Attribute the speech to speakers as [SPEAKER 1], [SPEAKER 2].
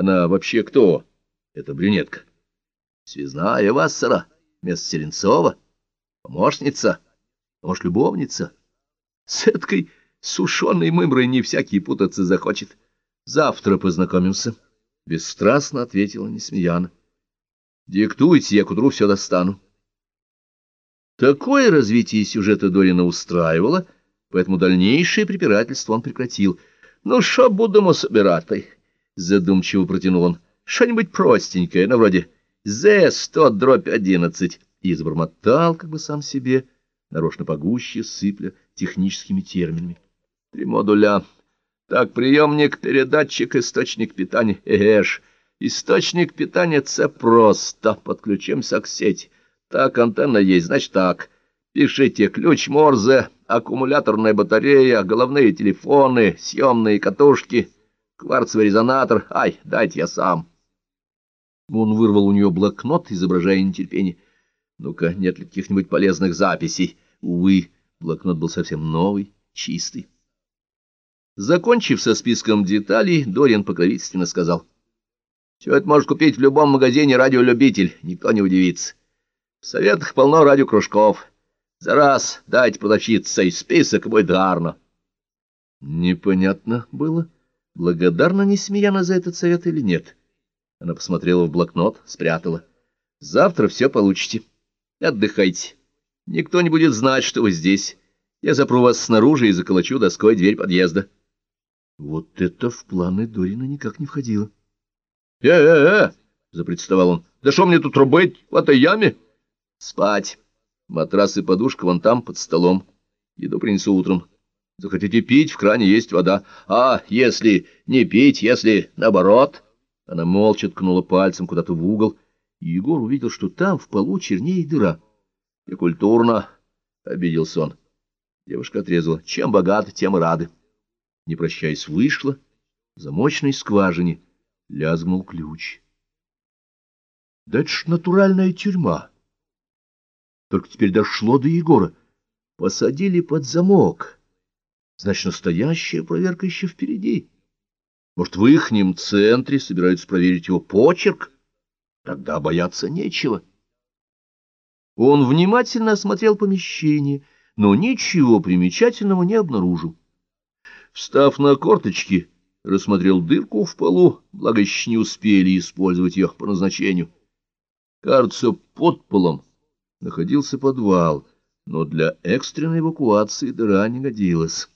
[SPEAKER 1] Она вообще кто? Это брюнетка. Связная Вассера, вместо Серенцова, помощница, может, любовница. С этой сушеной мымрой не всякий путаться захочет. Завтра познакомимся. Бесстрастно ответила Несмеяна. Диктуйте, я к утру все достану. Такое развитие сюжета Дорина устраивало, поэтому дальнейшее препирательство он прекратил. «Ну, шо будемо собирать?» — задумчиво протянул он. «Что-нибудь простенькое, на вроде «З-100 дробь 11» и забормотал, как бы сам себе, нарочно погуще, сыпля техническими терминами. «Три модуля. Так, приемник, передатчик, источник питания. Эш, источник питания — це просто. Подключимся к сети». Так, антенна есть, значит так. Пишите ключ Морзе, аккумуляторная батарея, головные телефоны, съемные катушки, кварцевый резонатор. Ай, дайте я сам. Он вырвал у нее блокнот, изображая нетерпение. Ну-ка, нет ли каких-нибудь полезных записей? Увы, блокнот был совсем новый, чистый. Закончив со списком деталей, Дориан покровительственно сказал. Все это можешь купить в любом магазине «Радиолюбитель», никто не удивится. В советах полно радиокружков. За раз дайте продавщице и список, будет гарно. Непонятно было, благодарна Несмеяна за этот совет или нет. Она посмотрела в блокнот, спрятала. Завтра все получите. Отдыхайте. Никто не будет знать, что вы здесь. Я запру вас снаружи и заколочу доской дверь подъезда. Вот это в планы Дорина никак не входило. «Э-э-э!» — запредставал он. «Да что мне тут рубить в этой яме?» Спать. Матрас и подушка вон там, под столом. Еду принесу утром. Захотите пить, в кране есть вода. А если не пить, если наоборот? Она молча ткнула пальцем куда-то в угол, и Егор увидел, что там в полу чернее дыра. И культурно, — обиделся он. Девушка отрезала. Чем богаты, тем и рады. Не прощаясь, вышла. В замочной скважине лязгнул ключ. Да это ж натуральная тюрьма. Только теперь дошло до Егора. Посадили под замок. Значит, настоящая проверка еще впереди. Может, в ихнем центре собираются проверить его почерк? Тогда бояться нечего. Он внимательно осмотрел помещение, но ничего примечательного не обнаружил. Встав на корточки, рассмотрел дырку в полу, благо еще не успели использовать ее по назначению. Кажется, под полом находился подвал, но для экстренной эвакуации дыра не годилась.